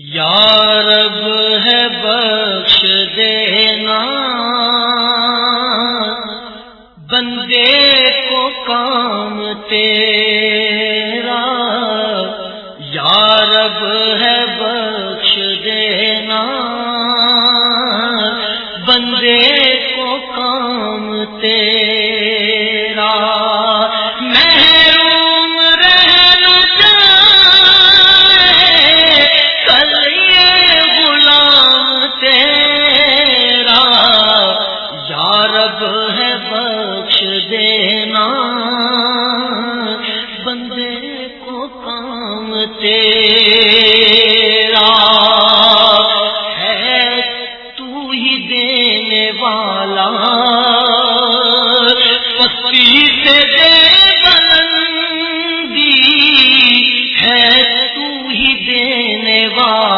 یارب ہے بخش دینا بندے کو کام تیرا۔ یارب ہے تو ہی دینے والا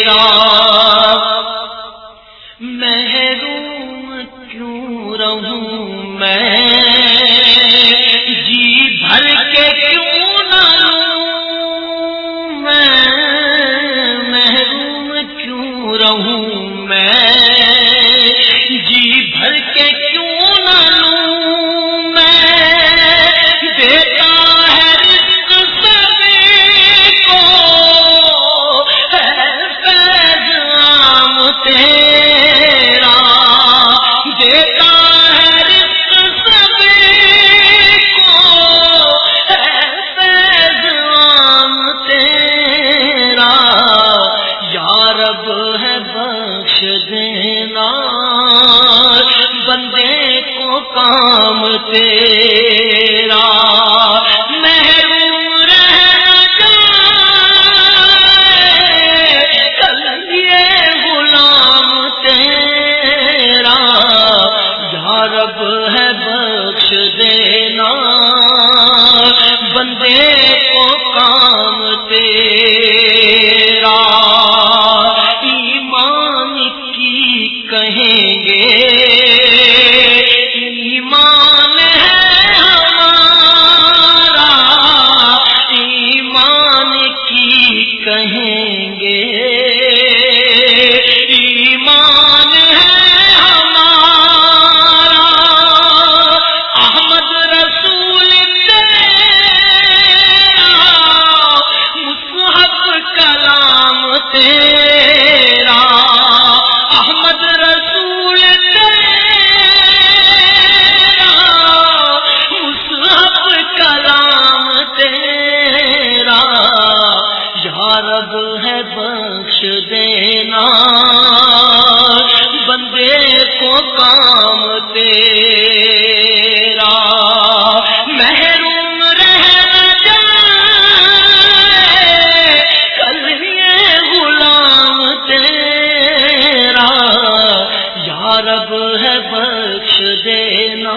رہوں سمجھ میں بخش دینا، بندے کو کام دے رہ تیرا۔ یارب ہے بخش دینا،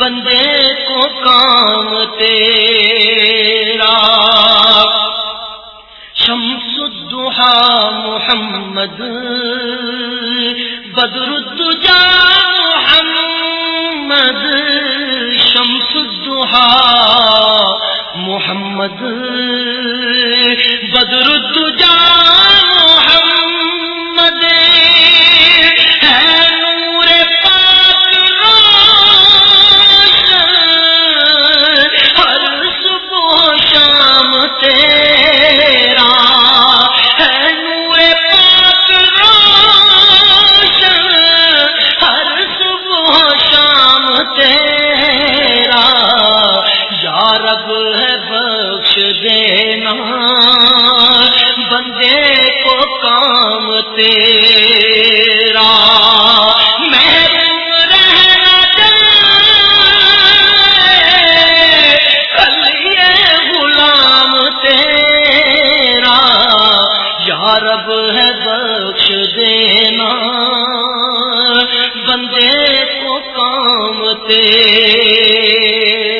بندے کو کام تیرا۔ محمد بدر الدجا محمد شمس الدحا محمد بدر الدجا رب ہے بخش دینا۔ بندے کو کام تیرا۔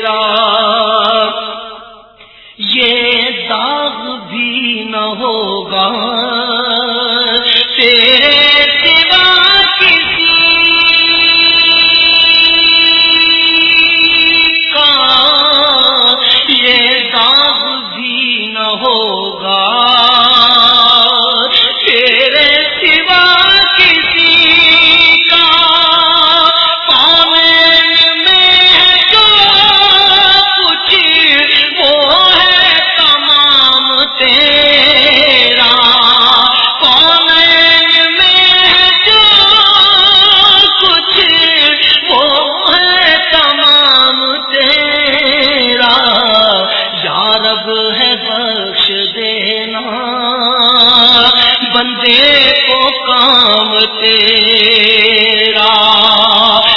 بندے کو کام تیرا۔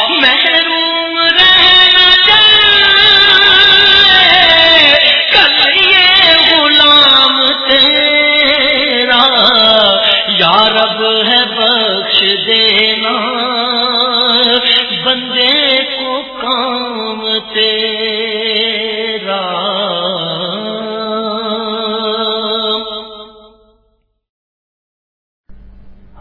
محروم رہنا چاہے کل یہ غلام تیرا۔ یا رب ہے بخش دینا، بندے کو کام تیرا۔